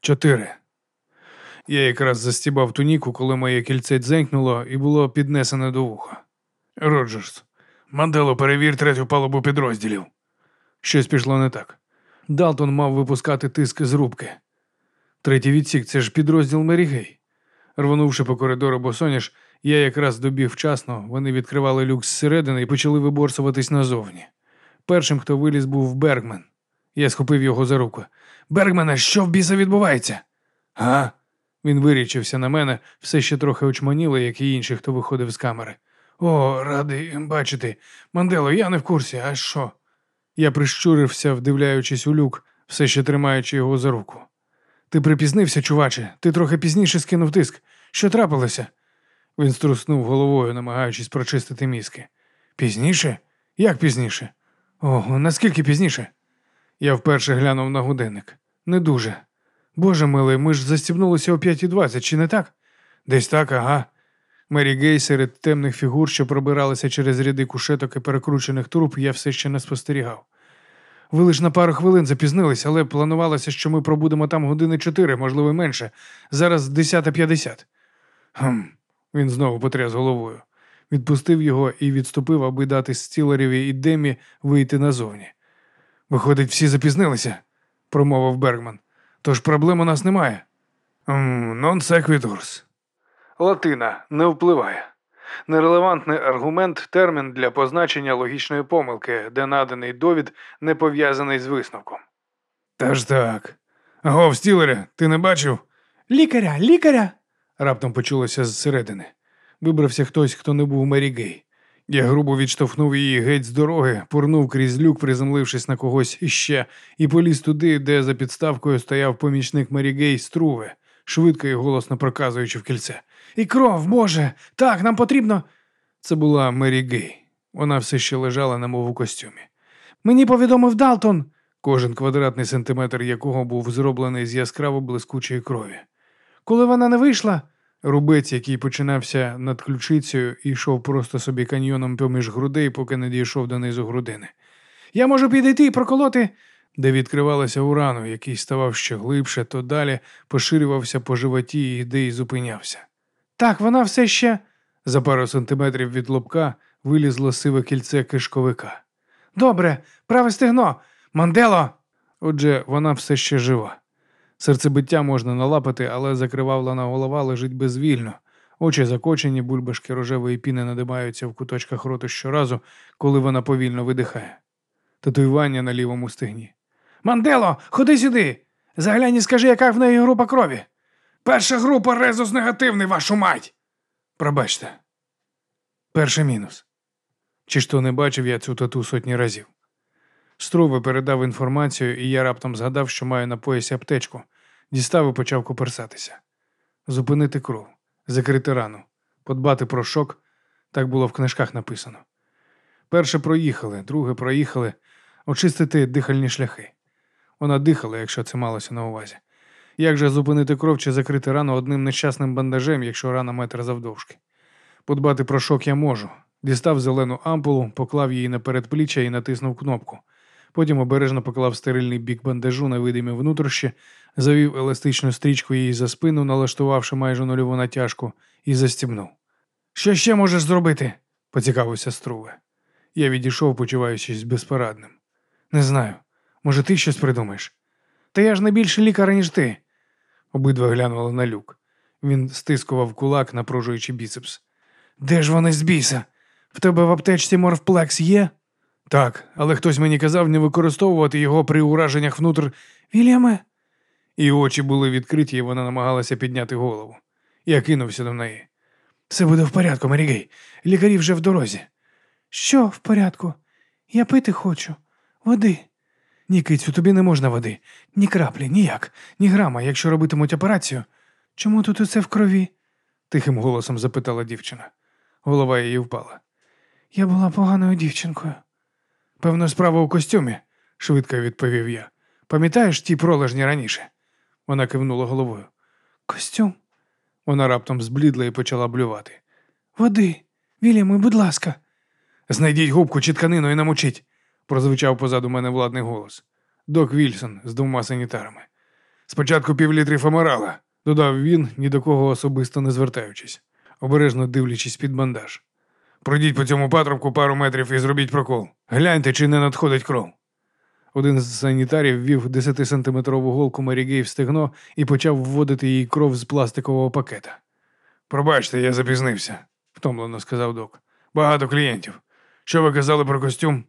Чотири. Я якраз застібав туніку, коли моє кільце дзенькнуло і було піднесене до вуха. Роджерс, Мандело, перевір третю палубу підрозділів. Щось пішло не так. Далтон мав випускати тиск з рубки. Третій відсік це ж підрозділ Мерігей. Рвонувши по коридору босоніж, я якраз добіг вчасно, вони відкривали люк зсередини і почали виборсуватись назовні. Першим, хто виліз, був Бергмен. Я схопив його за руку. Бергмане, що в біса відбувається? Га? Він вирічився на мене, все ще трохи очманіло, як і інші, хто виходив з камери. О, радий бачити. Мандело, я не в курсі, а що? Я прищурився, вдивляючись у люк, все ще тримаючи його за руку. Ти припізнився, чуваче, ти трохи пізніше скинув тиск. Що трапилося? Він струснув головою, намагаючись прочистити мізки. Пізніше? Як пізніше? Ого, наскільки пізніше? Я вперше глянув на годинник. Не дуже. Боже милий, ми ж застібнулися о 5.20, чи не так? Десь так, ага. Мері Гей серед темних фігур, що пробиралися через ряди кушеток і перекручених труб, я все ще не спостерігав. Ви лише на пару хвилин запізнились, але планувалося, що ми пробудемо там години чотири, можливо, менше. Зараз 10.50. Хм, він знову потряс головою. Відпустив його і відступив, аби дати Стілереві і Демі вийти назовні. Виходить, всі запізнилися, промовив Бергман. Тож проблем у нас немає. Non sequiturs. Латина не впливає. Нерелевантний аргумент термін для позначення логічної помилки, де наданий довід не пов'язаний з висновком. Та ж так. Гов, Стілере, ти не бачив? Лікаря, лікаря. раптом почулося зсередини. Вибрався хтось, хто не був Мері Гей. Я грубо відштовхнув її геть з дороги, пурнув крізь люк, приземлившись на когось іще, і поліз туди, де за підставкою стояв помічник Мері Гей Струве, швидко і голосно проказуючи в кільце. І кров, Боже, так, нам потрібно. Це була Мерігей. Вона все ще лежала, немов у костюмі. Мені повідомив Далтон, кожен квадратний сантиметр якого був зроблений з яскраво блискучої крові. Коли вона не вийшла, рубець, який починався над ключицею йшов просто собі каньйоном поміж грудей, поки не дійшов до низу грудини. Я можу підійти і проколоти, де відкривалася урану, який ставав ще глибше, то далі поширювався по животі і де й зупинявся. Так, вона все ще. За пару сантиметрів від лобка вилізло сиве кільце кишковика. Добре, праве стегно. Мандело. Отже, вона все ще жива. Серцебиття можна налапати, але закривавлена голова лежить безвільно. Очі закочені, бульбашки рожевої піни надимаються в куточках роту щоразу, коли вона повільно видихає. Татуювання на лівому стегні. Мандело, ходи сюди. Заглянь і скажи, яка в неї група крові. Перша група резус негативний, вашу мать. Пробачте. Перший мінус. Чи ж то не бачив я цю тату сотні разів. Струве передав інформацію, і я раптом згадав, що маю на поясі аптечку. Дістав і почав коперсатися. Зупинити кров, закрити рану, подбати про шок. Так було в книжках написано. Перше проїхали, друге проїхали, очистити дихальні шляхи. Вона дихала, якщо це малося на увазі. Як же зупинити кров чи закрити рану одним нещасним бандажем, якщо рана метр завдовжки? Подбати про шок я можу. Дістав зелену ампулу, поклав її на передпліччя і натиснув кнопку. Потім обережно поклав стерильний бік бандажу на видимі внутрішні, завів еластичну стрічку її за спину, налаштувавши майже нульову натяжку, і застібнув. Що ще можеш зробити? поцікавився Струве. Я відійшов, почуваючись безпорадним. Не знаю. Може, ти щось придумаєш? Та я ж не більше лікар, ніж ти. Обидва глянули на люк. Він стискував кулак, напружуючи біцепс. Де ж вони з біса? В тебе в аптечці морфплекс є? Так, але хтось мені казав не використовувати його при ураженнях внутр. Вільяме? І очі були відкриті, і вона намагалася підняти голову. Я кинувся до неї. Все буде в порядку, Марігей. Лікарі вже в дорозі. Що в порядку? Я пити хочу. Води. Ні, кицю, тобі не можна води. Ні краплі, ніяк, ні грама, якщо робитимуть операцію. Чому тут усе в крові? тихим голосом запитала дівчина. Голова її впала. Я була поганою дівчинкою. Певно, справа у костюмі, швидко відповів я. Пам'ятаєш ті пролежні раніше? Вона кивнула головою. Костюм? Вона раптом зблідла і почала блювати. Води, Вільями, будь ласка. Знайдіть губку чи тканину і намочіть, прозвучав позаду мене владний голос. Док Вільсон з двома санітарами. Спочатку півлітри феморала, додав він, ні до кого особисто не звертаючись, обережно дивлячись під бандаж. Пройдіть по цьому патрубку пару метрів і зробіть прокол. Гляньте, чи не надходить кров. Один з санітарів ввів 10-сантиметрову голку Мері Гей в стегно і почав вводити їй кров з пластикового пакета. Пробачте, я запізнився, втомлено сказав док. Багато клієнтів. Що ви казали про костюм?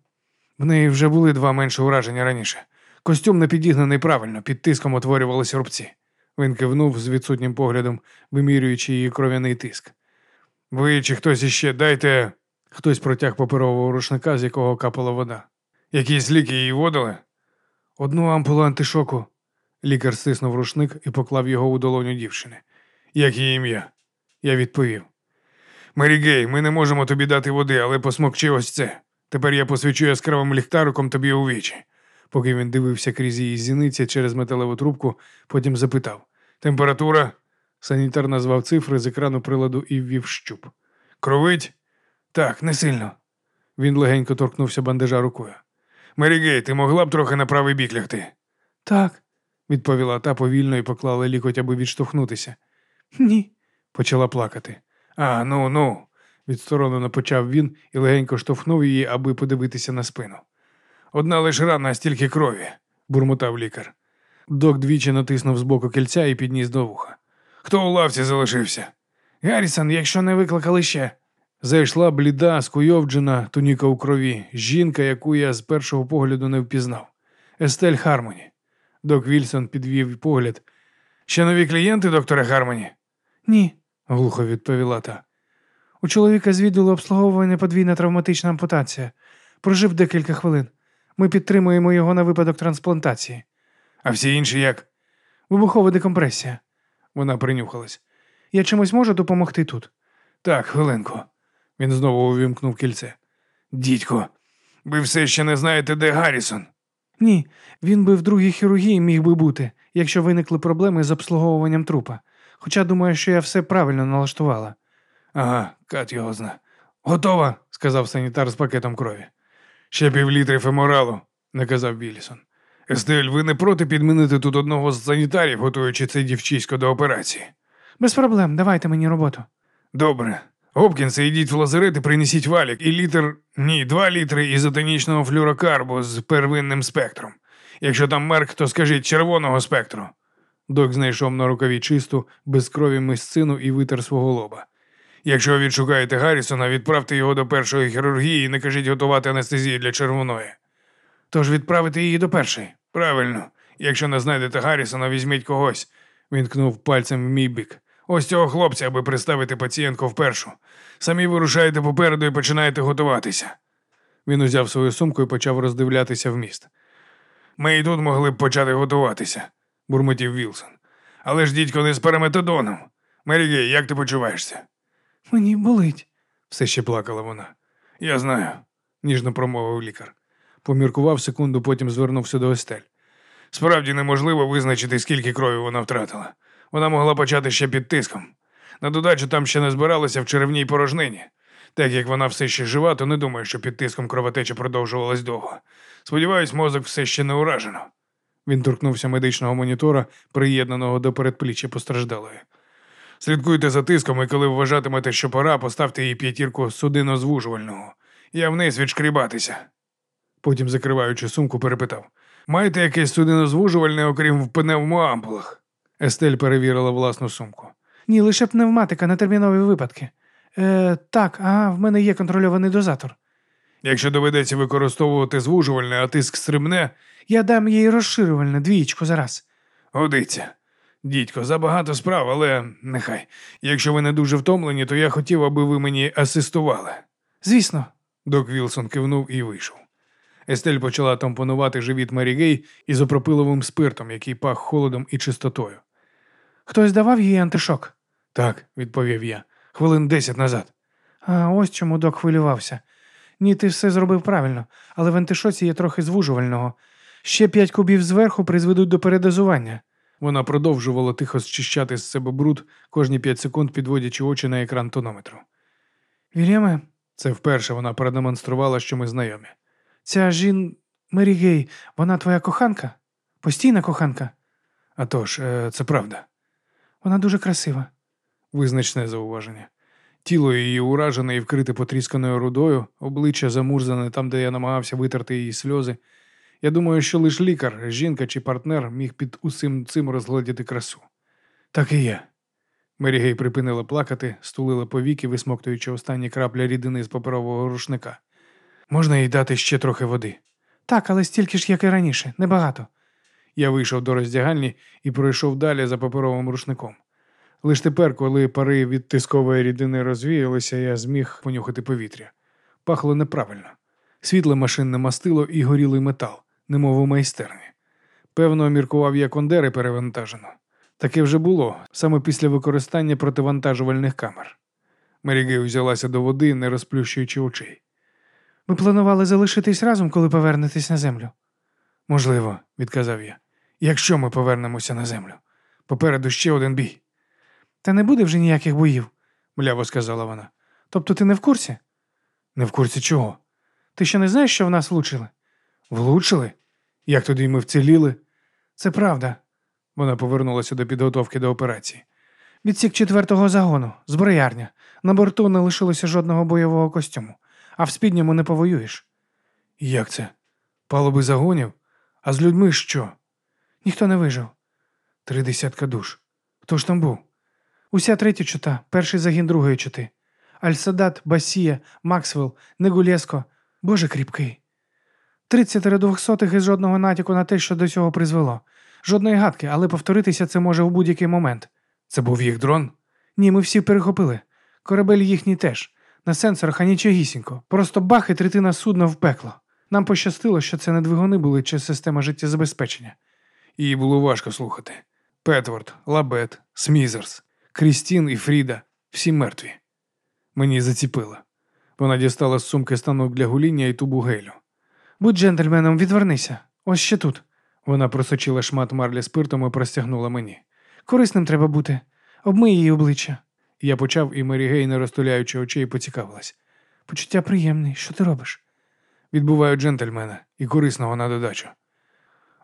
В неї вже були два менші ураження раніше. Костюм не підігнаний правильно, під тиском утворювалися рубці. Він кивнув з відсутнім поглядом, вимірюючи її кров'яний тиск. Ви чи хтось іще дайте. Хтось протяг паперового рушника, з якого капала вода. Якісь ліки її водили? Одну ампулу антишоку. Лікар стиснув рушник і поклав його у долоню дівчини. Як її ім'я? Я відповів. Мері Гей, ми не можемо тобі дати води, але посмокчи ось це. Тепер я посвічу яскравим ліхтариком тобі у вічі. Поки він дивився крізь її зіниці через металеву трубку, потім запитав Температура? Санітар назвав цифри з екрану приладу і ввів щуп. Кровить? Так, не сильно. Він легенько торкнувся бандажа рукою. Мері Гей, ти могла б трохи на правий бік лягти? Так, відповіла та повільно і поклала лікоть, аби відштовхнутися. Ні, почала плакати. А, ну, ну, відсторонено почав він і легенько штовхнув її, аби подивитися на спину. Одна лише рана, а стільки крові, бурмотав лікар. Док двічі натиснув з боку кільця і підніс до вуха. Хто у лавці залишився? Гаррісон, якщо не викликали ще. Зайшла бліда, скуйовджена, туніка у крові, жінка, яку я з першого погляду не впізнав. Естель Хармоні. Док Вільсон підвів погляд. Ще нові клієнти, докторе Хармоні? Ні, глухо відповіла та. У чоловіка з обслуговування подвійна травматична ампутація. Прожив декілька хвилин. Ми підтримуємо його на випадок трансплантації. А всі інші як? Вибухова декомпресія. Вона принюхалась. Я чимось можу допомогти тут? Так, хвилинку. Він знову увімкнув кільце. Дідько, ви все ще не знаєте, де Гаррісон? Ні, він би в другій хірургії міг би бути, якщо виникли проблеми з обслуговуванням трупа. Хоча думаю, що я все правильно налаштувала. Ага, кат його зна. Готова, сказав санітар з пакетом крові. Ще півлітри феморалу, наказав Білісон. Естель, ви не проти підмінити тут одного з санітарів, готуючи це дівчисько до операції? Без проблем, давайте мені роботу. Добре. Гопкінсе, йдіть в лазарет і принесіть валік і літр, ні, два літри ізотонічного флюрокарбу з первинним спектром. Якщо там мерк, то скажіть червоного спектру. Док знайшов на рукаві чисту, без крові мисцину і витер свого лоба. Якщо відшукаєте Гаррісона, відправте його до першої хірургії і не кажіть готувати анестезію для червоної. Тож відправити її до першої. Правильно. Якщо не знайдете Гаррісона, візьміть когось. Він кнув пальцем в мій бік. Ось цього хлопця, аби приставити пацієнтку впершу. Самі вирушаєте попереду і починаєте готуватися. Він узяв свою сумку і почав роздивлятися в міст. Ми і тут могли б почати готуватися, бурмотів Вілсон. Але ж дідько не з переметадоном. Мерігей, як ти почуваєшся? Мені болить, все ще плакала вона. Я знаю, ніжно промовив лікар. Поміркував секунду, потім звернувся до Естель. Справді неможливо визначити, скільки крові вона втратила. Вона могла почати ще під тиском. На додачу там ще не збиралася в черевній порожнині. Так як вона все ще жива, то не думаю, що під тиском кровотеча продовжувалась довго. Сподіваюсь, мозок все ще не уражено. Він торкнувся медичного монітора, приєднаного до передпліччя постраждалої. Слідкуйте за тиском, і коли вважатимете, що пора, поставте їй п'ятірку судинозвужувального. Я вниз відшкрібатися. Потім, закриваючи сумку, перепитав Маєте якесь судинозвужувальне, окрім в пневмоампулах? Естель перевірила власну сумку. Ні, лише пневматика на термінові випадки. Е, Так, ага, в мене є контрольований дозатор. Якщо доведеться використовувати звужувальне, а тиск стрибне, я дам їй розширювальне двічку зараз. Годиться. Дідько, забагато справ, але нехай. Якщо ви не дуже втомлені, то я хотів, аби ви мені асистували. Звісно, док Вілсон кивнув і вийшов. Естель почала тампонувати живіт Мері Гей ізопропиловим спиртом, який пах холодом і чистотою. Хтось давав їй антишок? Так, відповів я, хвилин десять назад. А ось чому док хвилювався. Ні, ти все зробив правильно, але в антишоці є трохи звужувального. Ще п'ять кубів зверху призведуть до передозування. Вона продовжувала тихо зчищати з себе бруд кожні п'ять секунд, підводячи очі на екран тонометру. Вільяме, це вперше вона продемонструвала, що ми знайомі. Ця жін Мері Гей, вона твоя коханка? Постійна коханка? А тож, е, це правда. Вона дуже красива. Визначне зауваження. Тіло її уражене і вкрите потрісканою рудою, обличчя замурзане там, де я намагався витерти її сльози. Я думаю, що лише лікар, жінка чи партнер міг під усім цим розгледіти красу. Так і є. Мері Гей припинила плакати, стулила повіки, висмоктуючи останні краплі рідини з паперового рушника. Можна їй дати ще трохи води. Так, але стільки ж, як і раніше, небагато. Я вийшов до роздягальні і пройшов далі за паперовим рушником. Лиш тепер, коли пари від тискової рідини розвіялися, я зміг понюхати повітря. Пахло неправильно. Світле машинне мастило і горілий метал, немов у майстерні. Певно, міркував я кондери перевантажено. Таке вже було саме після використання противантажувальних камер. Мерігей взялася до води, не розплющуючи очей. Ви планували залишитись разом, коли повернетесь на землю? Можливо, відказав я. Якщо ми повернемося на землю. Попереду ще один бій. Та не буде вже ніяких боїв, мляво сказала вона. Тобто ти не в курсі? Не в курсі чого? Ти ще не знаєш, що в нас влучили? Влучили? Як тоді ми вціліли? Це правда. Вона повернулася до підготовки до операції. Відсік четвертого загону, зброярня. На борту не лишилося жодного бойового костюму, а в спідньому не повоюєш. Як це? Палуби загонів? А з людьми що? Ніхто не вижив. Три десятка душ. Хто ж там був? Уся третя чута, перший загін другої чути. Аль-Садат, Басія, Максвелл, Негулєско. Боже кріпкий. Тридцятеро двохсотих із жодного натяку на те, що до цього призвело. Жодної гадки, але повторитися це може в будь-який момент. Це був їх дрон? Ні, ми всі перехопили. Корабель їхній теж. На сенсорах анічогісінько. Просто бах і третина судна в пекло. Нам пощастило, що це не двигуни були чи система життєзабезпечення. Її було важко слухати. Петворд, Лабет, Смізерс, Крістін і Фріда всі мертві. Мені заціпило. Вона дістала з сумки станок для гоління і тубу гелю. Будь джентльменом, відвернися. Ось ще тут. Вона просочила шмат марлі спиртом і простягнула мені. Корисним треба бути. Обмий її обличчя. Я почав і Мерігей, не розтуляючи очей, поцікавилась. Почуття приємне. Що ти робиш? Відбуваю джентльмена і корисного на додачу.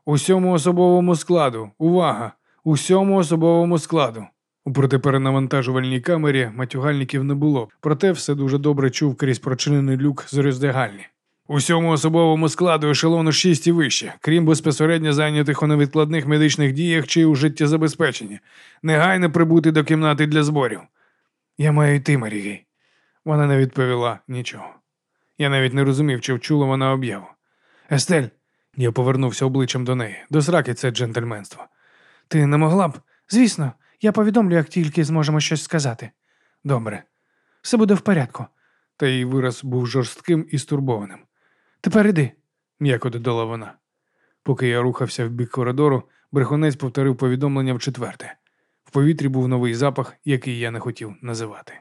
Усьому особовому складу, увага! Усьому особовому складу. У протиперенавантажувальній камері матюгальників не було, проте все дуже добре чув крізь прочинений люк з роздягальні. Усьому особовому складу ешелону 6 і вище, крім безпосередньо зайнятих у невідкладних медичних діях чи у життєзабезпеченні. Негайно прибути до кімнати для зборів. Я маю йти, Марігей. Вона не відповіла нічого. Я навіть не розумів, чи вчула вона об'яву. Естель, я повернувся обличчям до неї. До сраки це джентльменство. Ти не могла б? Звісно, я повідомлю, як тільки зможемо щось сказати. Добре. Все буде в порядку. Та її вираз був жорстким і стурбованим. Тепер іди, м'яко додала вона. Поки я рухався в бік коридору, брехунець повторив повідомлення в четверте. В повітрі був новий запах, який я не хотів називати.